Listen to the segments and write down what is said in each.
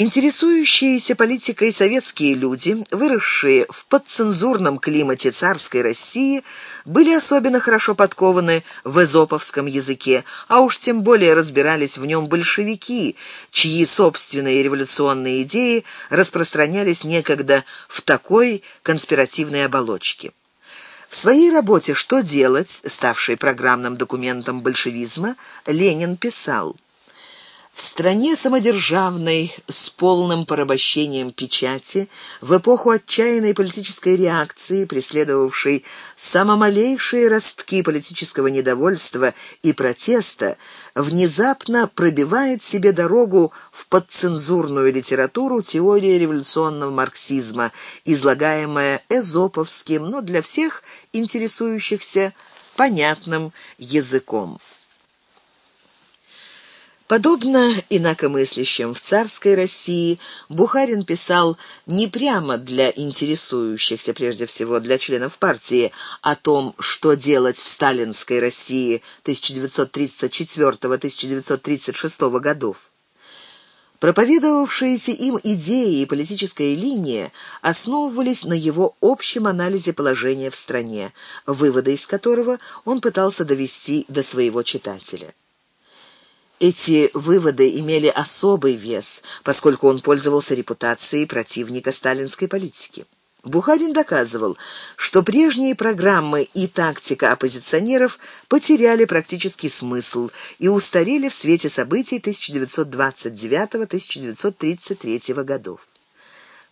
Интересующиеся политикой советские люди, выросшие в подцензурном климате царской России, были особенно хорошо подкованы в эзоповском языке, а уж тем более разбирались в нем большевики, чьи собственные революционные идеи распространялись некогда в такой конспиративной оболочке. В своей работе «Что делать?», ставшей программным документом большевизма, Ленин писал – в стране самодержавной, с полным порабощением печати, в эпоху отчаянной политической реакции, преследовавшей самомалейшие ростки политического недовольства и протеста, внезапно пробивает себе дорогу в подцензурную литературу теория революционного марксизма, излагаемая эзоповским, но для всех интересующихся понятным языком. Подобно инакомыслящим в царской России, Бухарин писал не прямо для интересующихся, прежде всего для членов партии, о том, что делать в сталинской России 1934-1936 годов. Проповедовавшиеся им идеи и политическая линия основывались на его общем анализе положения в стране, выводы из которого он пытался довести до своего читателя. Эти выводы имели особый вес, поскольку он пользовался репутацией противника сталинской политики. Бухарин доказывал, что прежние программы и тактика оппозиционеров потеряли практический смысл и устарели в свете событий 1929-1933 годов.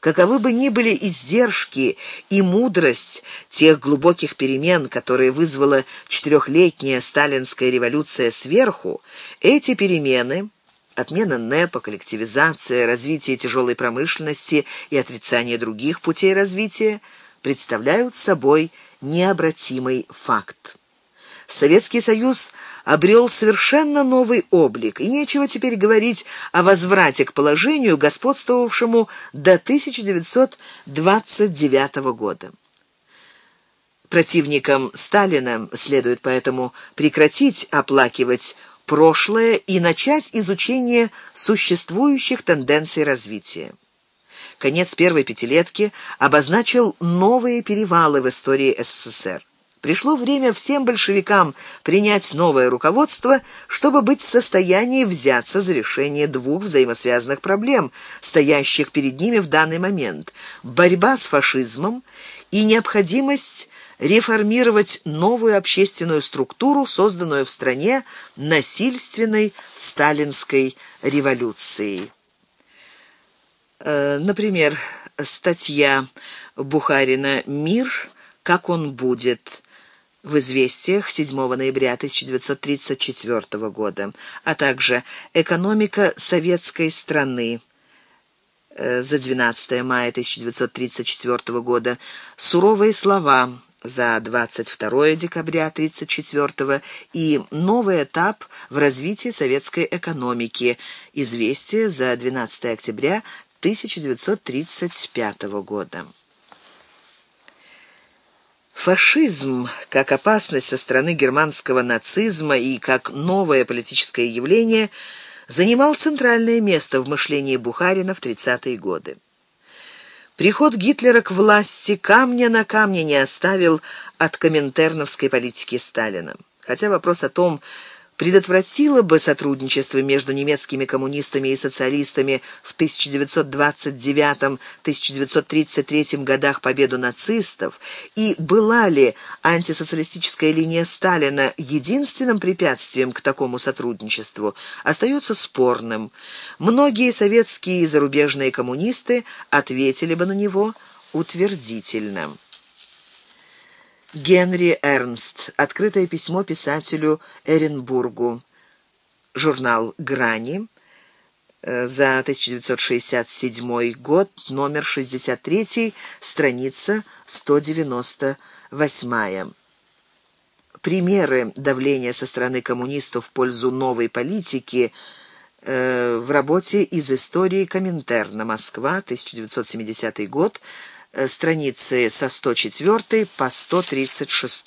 Каковы бы ни были издержки и мудрость тех глубоких перемен, которые вызвала четырехлетняя сталинская революция сверху, эти перемены отмена НЭПа, коллективизация, развитие тяжелой промышленности и отрицание других путей развития представляют собой необратимый факт. Советский Союз обрел совершенно новый облик, и нечего теперь говорить о возврате к положению, господствовавшему до 1929 года. Противникам Сталина следует поэтому прекратить оплакивать прошлое и начать изучение существующих тенденций развития. Конец первой пятилетки обозначил новые перевалы в истории СССР. Пришло время всем большевикам принять новое руководство, чтобы быть в состоянии взяться за решение двух взаимосвязанных проблем, стоящих перед ними в данный момент: борьба с фашизмом и необходимость реформировать новую общественную структуру, созданную в стране насильственной сталинской революцией. Э, например, статья Бухарина «Мир, как он будет», в «Известиях» 7 ноября 1934 года, а также «Экономика советской страны» э, за 12 мая 1934 года, «Суровые слова» за 22 декабря 1934 и «Новый этап в развитии советской экономики» «Известия» за 12 октября 1935 года. Фашизм, как опасность со стороны германского нацизма и как новое политическое явление, занимал центральное место в мышлении Бухарина в 30-е годы. Приход Гитлера к власти камня на камне не оставил от коминтерновской политики Сталина. Хотя вопрос о том, предотвратило бы сотрудничество между немецкими коммунистами и социалистами в 1929-1933 годах победу нацистов, и была ли антисоциалистическая линия Сталина единственным препятствием к такому сотрудничеству, остается спорным. Многие советские и зарубежные коммунисты ответили бы на него утвердительно. Генри Эрнст. Открытое письмо писателю Эренбургу. Журнал «Грани» за 1967 год, номер 63, страница 198. Примеры давления со стороны коммунистов в пользу новой политики э, в работе из истории Коминтерна. Москва, 1970 год, страницы со 104 по 136.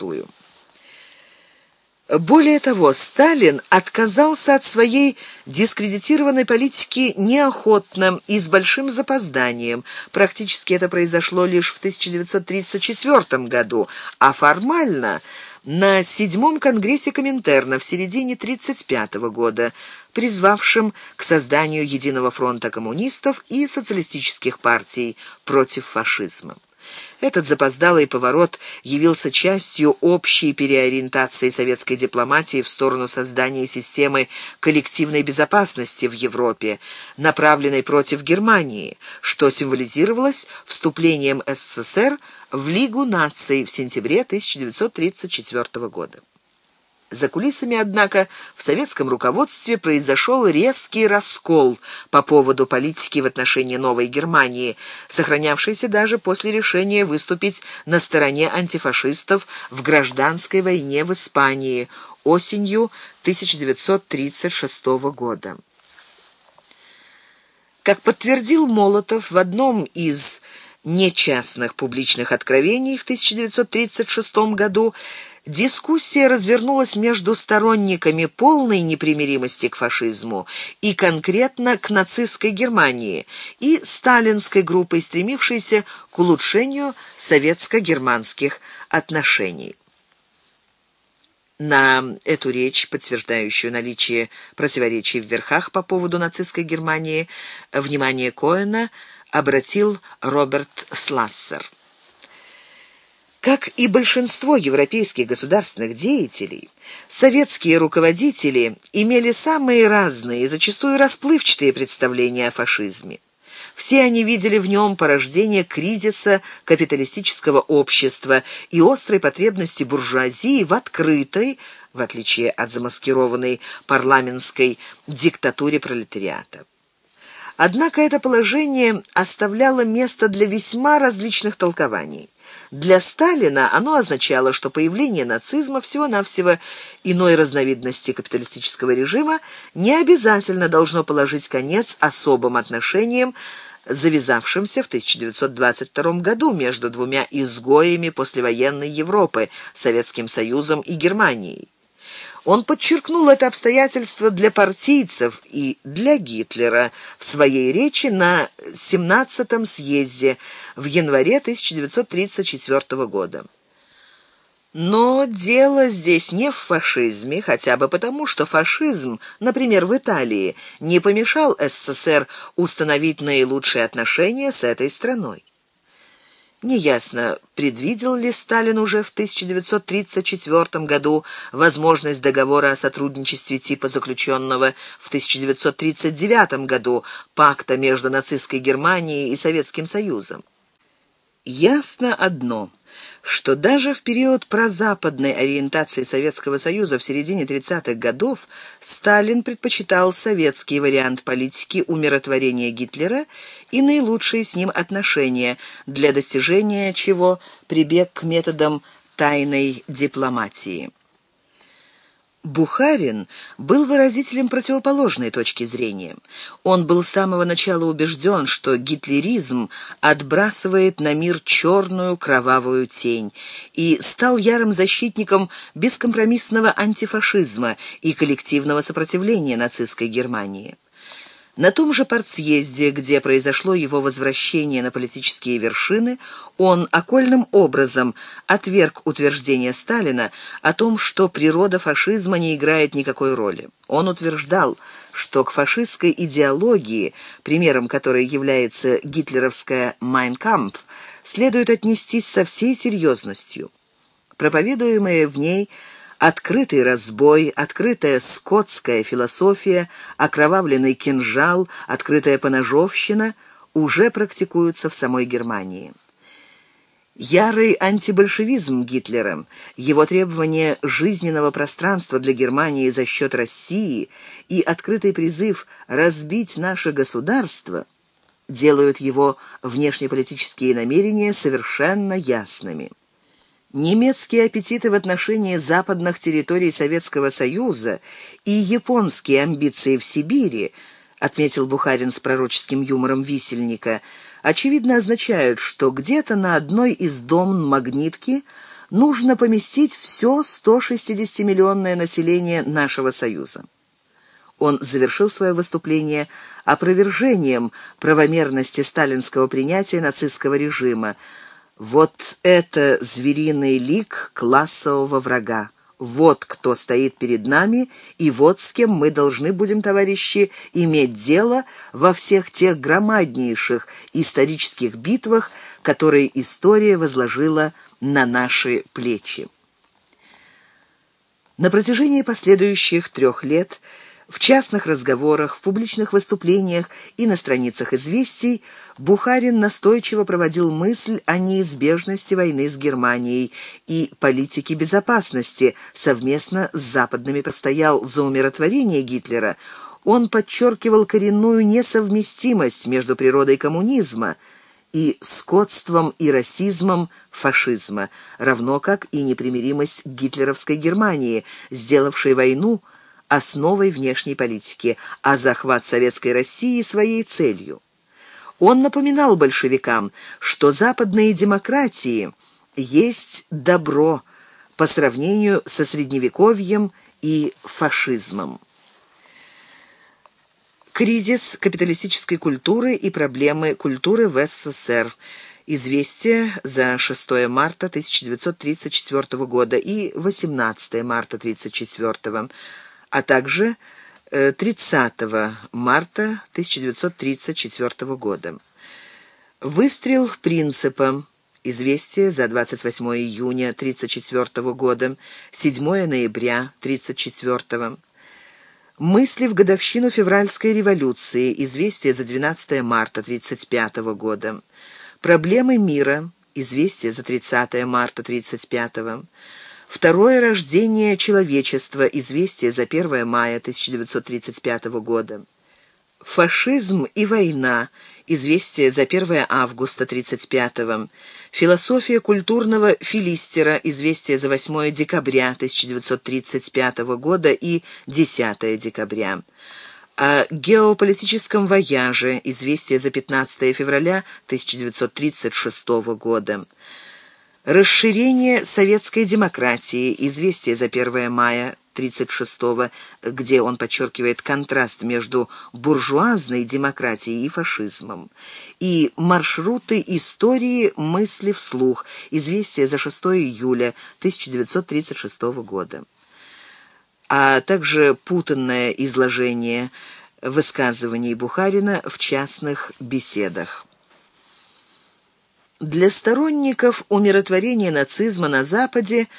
Более того, Сталин отказался от своей дискредитированной политики неохотно и с большим запозданием. Практически это произошло лишь в 1934 году, а формально на седьмом конгрессе Коминтерна в середине 1935 года, призвавшем к созданию единого фронта коммунистов и социалистических партий против фашизма. Этот запоздалый поворот явился частью общей переориентации советской дипломатии в сторону создания системы коллективной безопасности в Европе, направленной против Германии, что символизировалось вступлением СССР в Лигу наций в сентябре 1934 года. За кулисами, однако, в советском руководстве произошел резкий раскол по поводу политики в отношении Новой Германии, сохранявшейся даже после решения выступить на стороне антифашистов в гражданской войне в Испании осенью 1936 года. Как подтвердил Молотов в одном из нечастных публичных откровений в 1936 году, Дискуссия развернулась между сторонниками полной непримиримости к фашизму и конкретно к нацистской Германии и сталинской группой, стремившейся к улучшению советско-германских отношений. На эту речь, подтверждающую наличие противоречий в верхах по поводу нацистской Германии, внимание Коэна обратил Роберт Слассер. Как и большинство европейских государственных деятелей, советские руководители имели самые разные зачастую расплывчатые представления о фашизме. Все они видели в нем порождение кризиса капиталистического общества и острой потребности буржуазии в открытой, в отличие от замаскированной парламентской диктатуре пролетариата. Однако это положение оставляло место для весьма различных толкований. Для Сталина оно означало, что появление нацизма всего-навсего иной разновидности капиталистического режима не обязательно должно положить конец особым отношениям, завязавшимся в 1922 году между двумя изгоями послевоенной Европы, Советским Союзом и Германией. Он подчеркнул это обстоятельство для партийцев и для Гитлера в своей речи на 17-м съезде в январе 1934 года. Но дело здесь не в фашизме, хотя бы потому, что фашизм, например, в Италии, не помешал СССР установить наилучшие отношения с этой страной. Неясно, предвидел ли Сталин уже в 1934 году возможность договора о сотрудничестве типа заключенного в 1939 году пакта между нацистской Германией и Советским Союзом. Ясно одно – что даже в период прозападной ориентации Советского Союза в середине 30-х годов Сталин предпочитал советский вариант политики умиротворения Гитлера и наилучшие с ним отношения, для достижения чего прибег к методам тайной дипломатии. Бухарин был выразителем противоположной точки зрения. Он был с самого начала убежден, что гитлеризм отбрасывает на мир черную кровавую тень, и стал ярым защитником бескомпромиссного антифашизма и коллективного сопротивления нацистской Германии. На том же партсъезде, где произошло его возвращение на политические вершины, он окольным образом отверг утверждение Сталина о том, что природа фашизма не играет никакой роли. Он утверждал, что к фашистской идеологии, примером которой является гитлеровская «Майнкампф», следует отнестись со всей серьезностью. Проповедуемые в ней – открытый разбой, открытая скотская философия, окровавленный кинжал, открытая поножовщина уже практикуются в самой Германии. Ярый антибольшевизм Гитлера, его требование жизненного пространства для Германии за счет России и открытый призыв разбить наше государство делают его внешнеполитические намерения совершенно ясными. Немецкие аппетиты в отношении западных территорий Советского Союза и японские амбиции в Сибири, отметил Бухарин с пророческим юмором висельника, очевидно означают, что где-то на одной из дом магнитки нужно поместить все 160-миллионное население нашего Союза. Он завершил свое выступление опровержением правомерности сталинского принятия нацистского режима. Вот это звериный лик классового врага. Вот кто стоит перед нами, и вот с кем мы должны будем, товарищи, иметь дело во всех тех громаднейших исторических битвах, которые история возложила на наши плечи. На протяжении последующих трех лет – в частных разговорах, в публичных выступлениях и на страницах известий Бухарин настойчиво проводил мысль о неизбежности войны с Германией и политике безопасности, совместно с западными постоял за умиротворение Гитлера. Он подчеркивал коренную несовместимость между природой коммунизма и скотством и расизмом фашизма, равно как и непримиримость гитлеровской Германии, сделавшей войну – основой внешней политики, а захват Советской России своей целью. Он напоминал большевикам, что западные демократии есть добро по сравнению со средневековьем и фашизмом. Кризис капиталистической культуры и проблемы культуры в СССР. Известие за 6 марта 1934 года и 18 марта 1934 года а также 30 э, марта 1934 года. Выстрел принципа. Известие за 28 июня 1934 года, 7 ноября 1934 Мысли в годовщину февральской революции. Известие за 12 марта 1935 года. Проблемы мира. Известие за 30 марта 1935 года. Второе рождение человечества. Известие за 1 мая 1935 года. Фашизм и война. Известие за 1 августа 1935 Философия культурного филистера. Известие за 8 декабря 1935 года и 10 декабря. О геополитическом вояже. Известие за 15 февраля 1936 года. Расширение советской демократии. Известие за 1 мая 36-го, где он подчеркивает контраст между буржуазной демократией и фашизмом. И маршруты истории мысли вслух. Известие за 6 июля 1936 года. А также путанное изложение высказываний Бухарина в частных беседах. Для сторонников умиротворения нацизма на Западе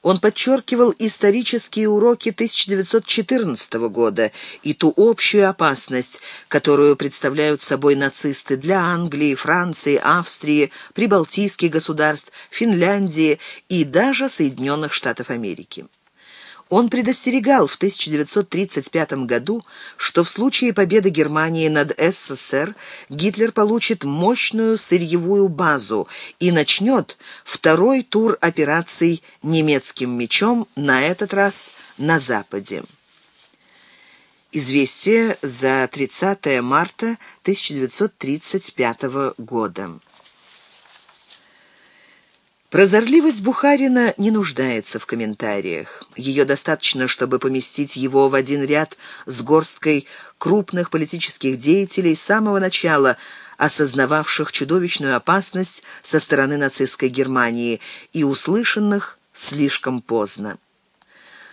он подчеркивал исторические уроки 1914 года и ту общую опасность, которую представляют собой нацисты для Англии, Франции, Австрии, прибалтийских государств, Финляндии и даже Соединенных Штатов Америки. Он предостерегал в 1935 году, что в случае победы Германии над СССР Гитлер получит мощную сырьевую базу и начнет второй тур операций немецким мечом, на этот раз на Западе. Известие за 30 марта 1935 года. Прозорливость Бухарина не нуждается в комментариях. Ее достаточно, чтобы поместить его в один ряд с горсткой крупных политических деятелей с самого начала, осознававших чудовищную опасность со стороны нацистской Германии и услышанных слишком поздно.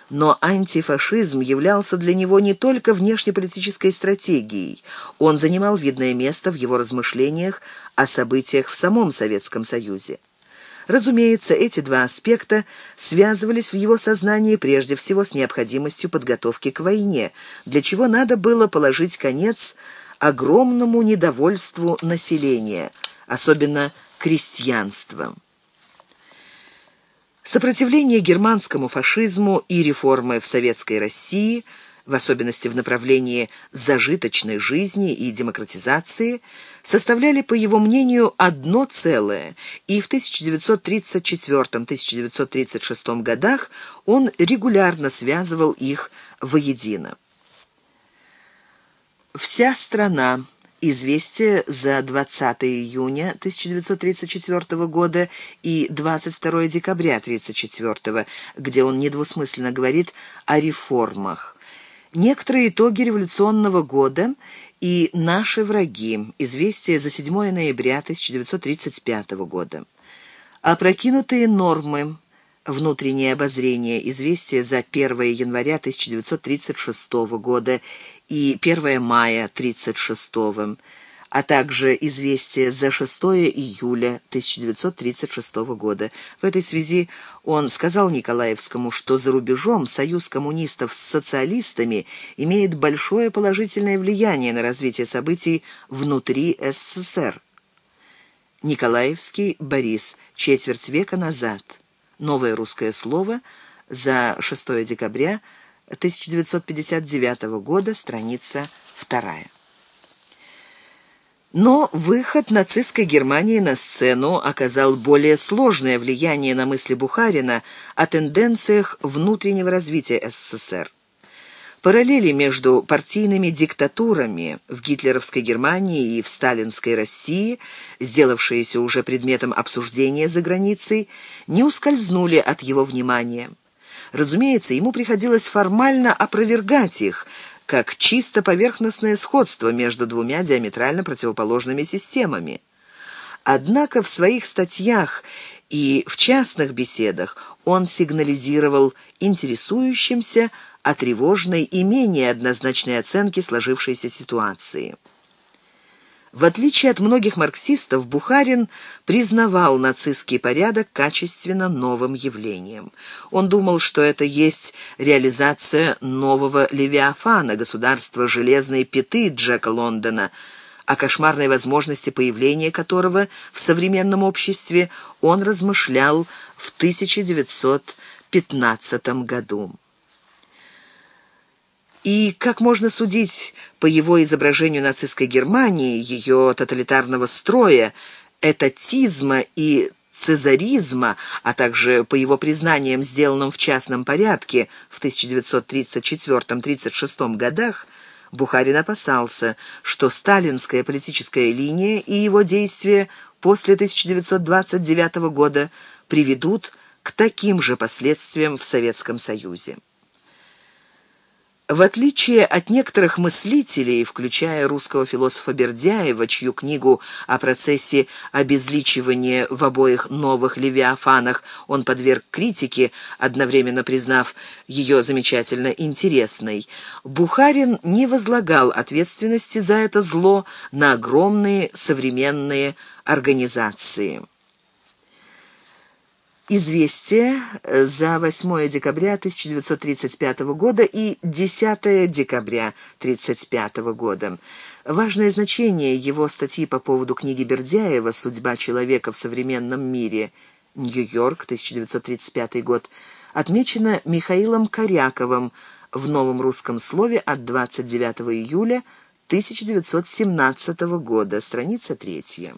Но антифашизм являлся для него не только внешнеполитической стратегией. Он занимал видное место в его размышлениях о событиях в самом Советском Союзе. Разумеется, эти два аспекта связывались в его сознании прежде всего с необходимостью подготовки к войне, для чего надо было положить конец огромному недовольству населения, особенно крестьянства. Сопротивление германскому фашизму и реформы в Советской России – в особенности в направлении зажиточной жизни и демократизации, составляли, по его мнению, одно целое, и в 1934-1936 годах он регулярно связывал их воедино. Вся страна Известие за 20 июня 1934 года и 22 декабря 1934, где он недвусмысленно говорит о реформах. Некоторые итоги революционного года и «Наши враги» известие за 7 ноября 1935 года. Опрокинутые нормы. Внутреннее обозрение. Известие за 1 января 1936 года и 1 мая 1936, а также известие за 6 июля 1936 года. В этой связи он сказал Николаевскому, что за рубежом союз коммунистов с социалистами имеет большое положительное влияние на развитие событий внутри СССР. Николаевский Борис. Четверть века назад. Новое русское слово за 6 декабря 1959 года, страница 2. Но выход нацистской Германии на сцену оказал более сложное влияние на мысли Бухарина о тенденциях внутреннего развития СССР. Параллели между партийными диктатурами в гитлеровской Германии и в сталинской России, сделавшиеся уже предметом обсуждения за границей, не ускользнули от его внимания. Разумеется, ему приходилось формально опровергать их, как чисто поверхностное сходство между двумя диаметрально противоположными системами. Однако в своих статьях и в частных беседах он сигнализировал интересующимся о тревожной и менее однозначной оценке сложившейся ситуации. В отличие от многих марксистов, Бухарин признавал нацистский порядок качественно новым явлением. Он думал, что это есть реализация нового Левиафана, государства железной пяты Джека Лондона, о кошмарной возможности появления которого в современном обществе он размышлял в 1915 году. И, как можно судить по его изображению нацистской Германии, ее тоталитарного строя, этатизма и цезаризма, а также по его признаниям, сделанным в частном порядке в 1934-36 годах, Бухарин опасался, что сталинская политическая линия и его действия после 1929 года приведут к таким же последствиям в Советском Союзе. В отличие от некоторых мыслителей, включая русского философа Бердяева, чью книгу о процессе обезличивания в обоих новых левиафанах он подверг критике, одновременно признав ее замечательно интересной, Бухарин не возлагал ответственности за это зло на огромные современные организации. Известие э, за 8 декабря 1935 года и 10 декабря 1935 года. Важное значение его статьи по поводу книги Бердяева «Судьба человека в современном мире. Нью-Йорк, 1935 год» отмечено Михаилом Коряковым в «Новом русском слове» от 29 июля 1917 года, страница третья.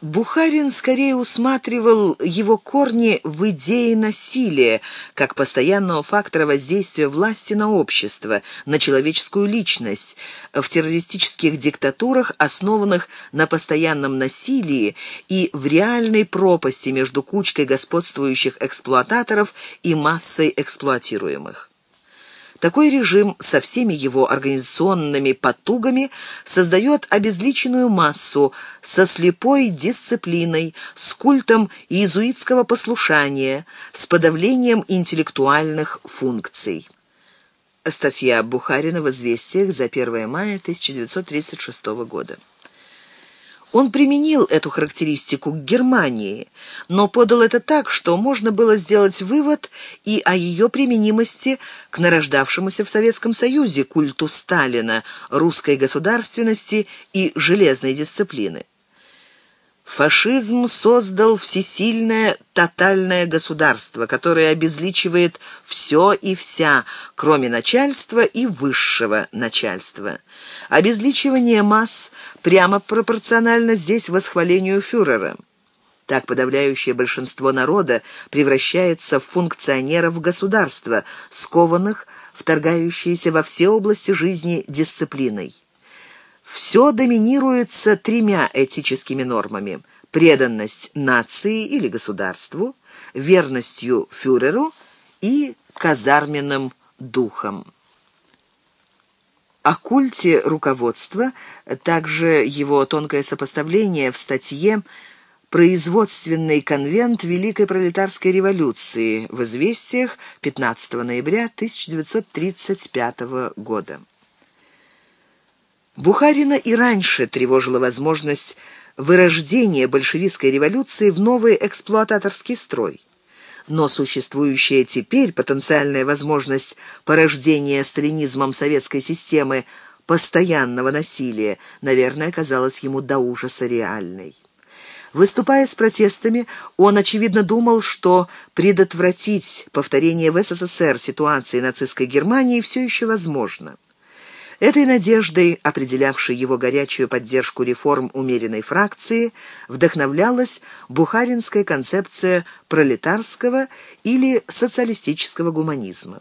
Бухарин скорее усматривал его корни в идее насилия, как постоянного фактора воздействия власти на общество, на человеческую личность, в террористических диктатурах, основанных на постоянном насилии и в реальной пропасти между кучкой господствующих эксплуататоров и массой эксплуатируемых. Такой режим со всеми его организационными потугами создает обезличенную массу со слепой дисциплиной, с культом иезуитского послушания, с подавлением интеллектуальных функций. Статья Бухарина в «Известиях» за 1 мая 1936 года. Он применил эту характеристику к Германии, но подал это так, что можно было сделать вывод и о ее применимости к нарождавшемуся в Советском Союзе культу Сталина, русской государственности и железной дисциплины. Фашизм создал всесильное тотальное государство, которое обезличивает все и вся, кроме начальства и высшего начальства. Обезличивание масс прямо пропорционально здесь восхвалению фюрера. Так подавляющее большинство народа превращается в функционеров государства, скованных, вторгающиеся во все области жизни дисциплиной. Все доминируется тремя этическими нормами – преданность нации или государству, верностью фюреру и казарменным духом. О культе руководства, также его тонкое сопоставление в статье «Производственный конвент Великой пролетарской революции» в «Известиях» 15 ноября 1935 года. Бухарина и раньше тревожила возможность вырождения большевистской революции в новый эксплуататорский строй. Но существующая теперь потенциальная возможность порождения сталинизмом советской системы постоянного насилия, наверное, казалась ему до ужаса реальной. Выступая с протестами, он, очевидно, думал, что предотвратить повторение в СССР ситуации нацистской Германии все еще возможно. Этой надеждой, определявшей его горячую поддержку реформ умеренной фракции, вдохновлялась бухаринская концепция пролетарского или социалистического гуманизма.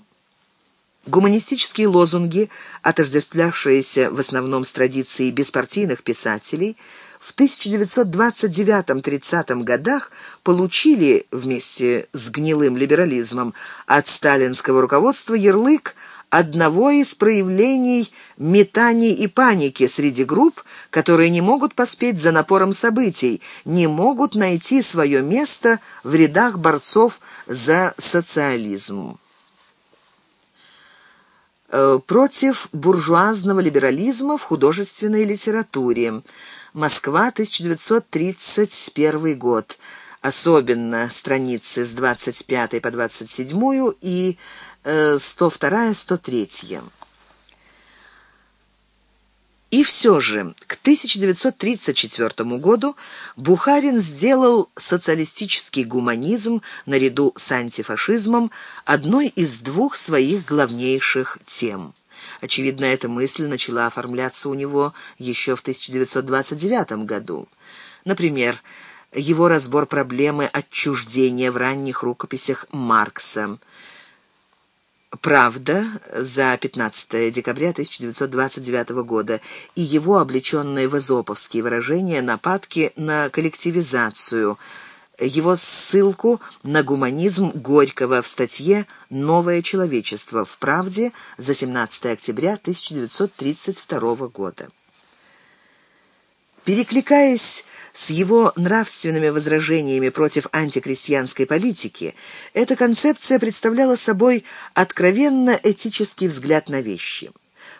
Гуманистические лозунги, отождествлявшиеся в основном с традицией беспартийных писателей, в 1929-30 годах получили вместе с гнилым либерализмом от сталинского руководства ярлык одного из проявлений метаний и паники среди групп, которые не могут поспеть за напором событий, не могут найти свое место в рядах борцов за социализм. Э, против буржуазного либерализма в художественной литературе. Москва, 1931 год. Особенно страницы с 25 по 27 и 102-103. И все же к 1934 году Бухарин сделал социалистический гуманизм наряду с антифашизмом одной из двух своих главнейших тем. Очевидно, эта мысль начала оформляться у него еще в 1929 году. Например, его разбор проблемы отчуждения в ранних рукописях Маркса – «Правда» за 15 декабря 1929 года и его облеченные в эзоповские выражения нападки на коллективизацию, его ссылку на гуманизм Горького в статье «Новое человечество» в «Правде» за 17 октября 1932 года. Перекликаясь с его нравственными возражениями против антикрестьянской политики, эта концепция представляла собой откровенно этический взгляд на вещи.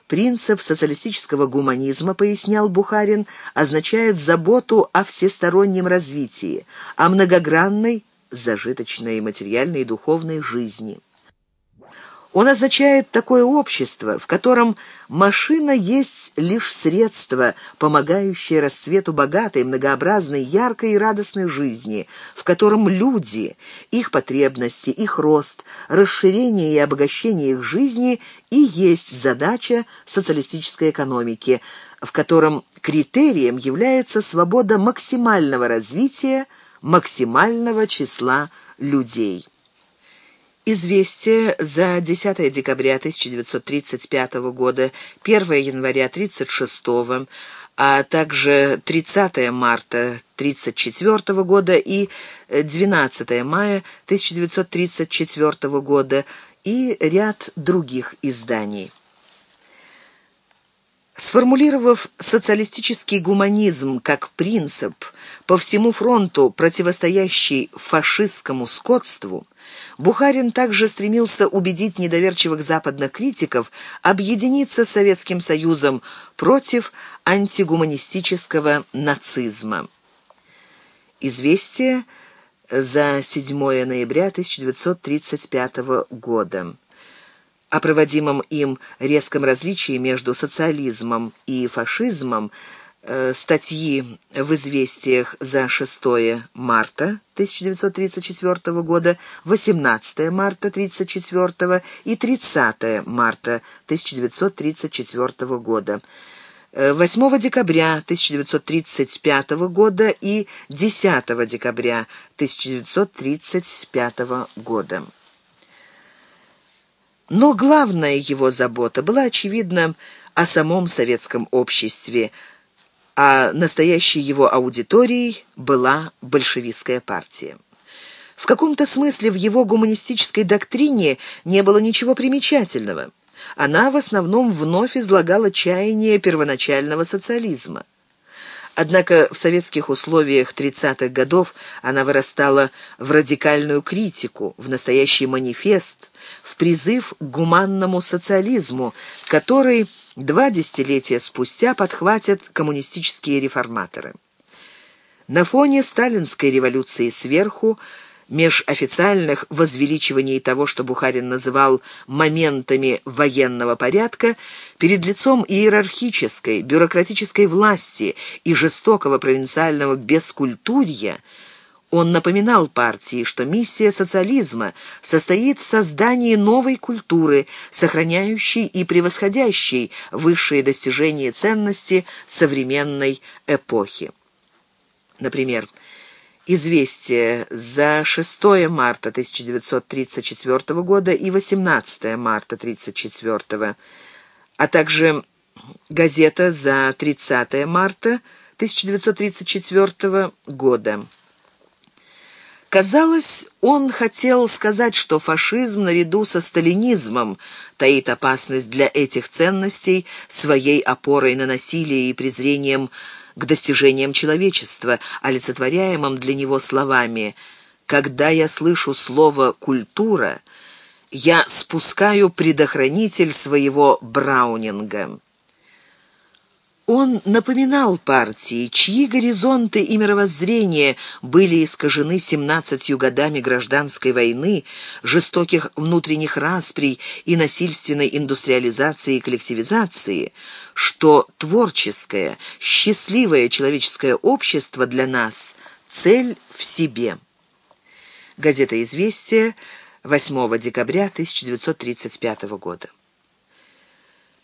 Принцип социалистического гуманизма, пояснял Бухарин, означает заботу о всестороннем развитии, о многогранной, зажиточной материальной и духовной жизни. Он означает такое общество, в котором машина есть лишь средство, помогающее расцвету богатой, многообразной, яркой и радостной жизни, в котором люди, их потребности, их рост, расширение и обогащение их жизни и есть задача социалистической экономики, в котором критерием является свобода максимального развития максимального числа людей. Известие за 10 декабря 1935 года, 1 января 1936 а также 30 марта 1934 года и 12 мая 1934 года и ряд других изданий. Сформулировав социалистический гуманизм как принцип, по всему фронту противостоящий фашистскому скотству, Бухарин также стремился убедить недоверчивых западных критиков объединиться с Советским Союзом против антигуманистического нацизма. Известие за 7 ноября 1935 года о проводимом им резком различии между социализмом и фашизмом статьи в «Известиях» за 6 марта 1934 года, 18 марта 1934 и 30 марта 1934 года. 8 э, декабря 1935 года и 10 декабря 1935 года. Но главная его забота была, очевидно, о самом советском обществе, а настоящей его аудиторией была большевистская партия. В каком-то смысле в его гуманистической доктрине не было ничего примечательного. Она в основном вновь излагала чаяние первоначального социализма. Однако в советских условиях 30-х годов она вырастала в радикальную критику, в настоящий манифест, призыв к гуманному социализму, который два десятилетия спустя подхватят коммунистические реформаторы. На фоне сталинской революции сверху меж официальных возвеличиваний того, что Бухарин называл «моментами военного порядка», перед лицом иерархической, бюрократической власти и жестокого провинциального бескультурья, он напоминал партии, что миссия социализма состоит в создании новой культуры, сохраняющей и превосходящей высшие достижения ценности современной эпохи. Например, Известие за 6 марта 1934 года и 18 марта 1934, а также газета за 30 марта 1934 года. Казалось, он хотел сказать, что фашизм наряду со сталинизмом таит опасность для этих ценностей своей опорой на насилие и презрением к достижениям человечества, олицетворяемым для него словами «Когда я слышу слово «культура», я спускаю предохранитель своего Браунинга». Он напоминал партии, чьи горизонты и мировоззрения были искажены семнадцатью годами гражданской войны, жестоких внутренних расприй и насильственной индустриализации и коллективизации, что творческое, счастливое человеческое общество для нас – цель в себе. Газета «Известия», 8 декабря 1935 года.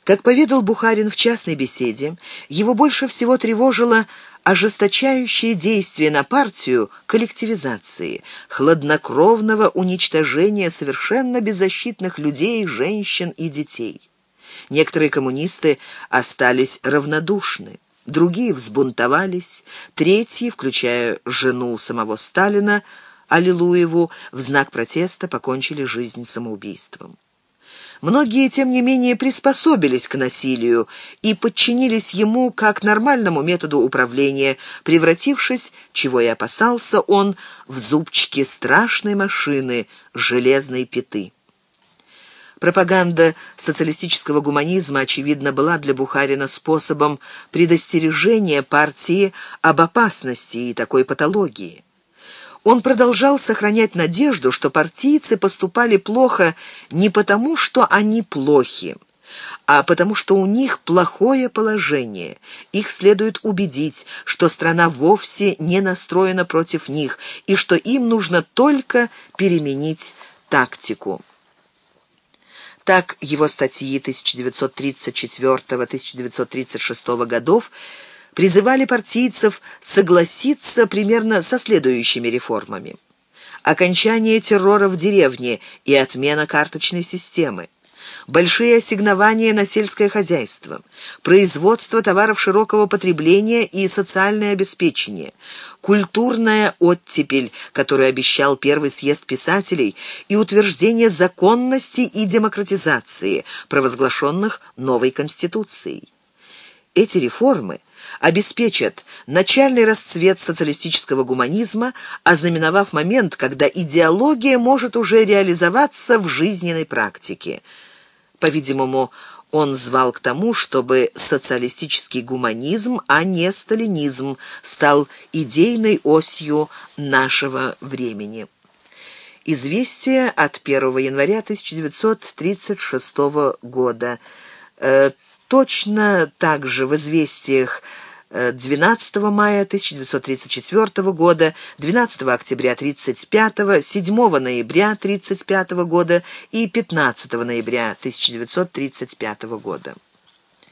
Как поведал Бухарин в частной беседе, его больше всего тревожило ожесточающее действие на партию коллективизации, хладнокровного уничтожения совершенно беззащитных людей, женщин и детей. Некоторые коммунисты остались равнодушны, другие взбунтовались, третьи, включая жену самого Сталина, Аллилуеву, в знак протеста покончили жизнь самоубийством. Многие, тем не менее, приспособились к насилию и подчинились ему как нормальному методу управления, превратившись, чего и опасался он, в зубчики страшной машины железной пяты. Пропаганда социалистического гуманизма, очевидно, была для Бухарина способом предостережения партии об опасности и такой патологии. Он продолжал сохранять надежду, что партийцы поступали плохо не потому, что они плохи, а потому что у них плохое положение. Их следует убедить, что страна вовсе не настроена против них и что им нужно только переменить тактику. Так его статьи 1934-1936 годов призывали партийцев согласиться примерно со следующими реформами. Окончание террора в деревне и отмена карточной системы. Большие ассигнования на сельское хозяйство, производство товаров широкого потребления и социальное обеспечение, культурная оттепель, которую обещал Первый съезд писателей, и утверждение законности и демократизации, провозглашенных новой Конституцией. Эти реформы – обеспечат начальный расцвет социалистического гуманизма, ознаменовав момент, когда идеология может уже реализоваться в жизненной практике. По-видимому, он звал к тому, чтобы социалистический гуманизм, а не сталинизм, стал идейной осью нашего времени. Известие от 1 января 1936 года. Э, точно так же в известиях 12 мая 1934 года, 12 октября 1935, 7 ноября 1935 года и 15 ноября 1935 года.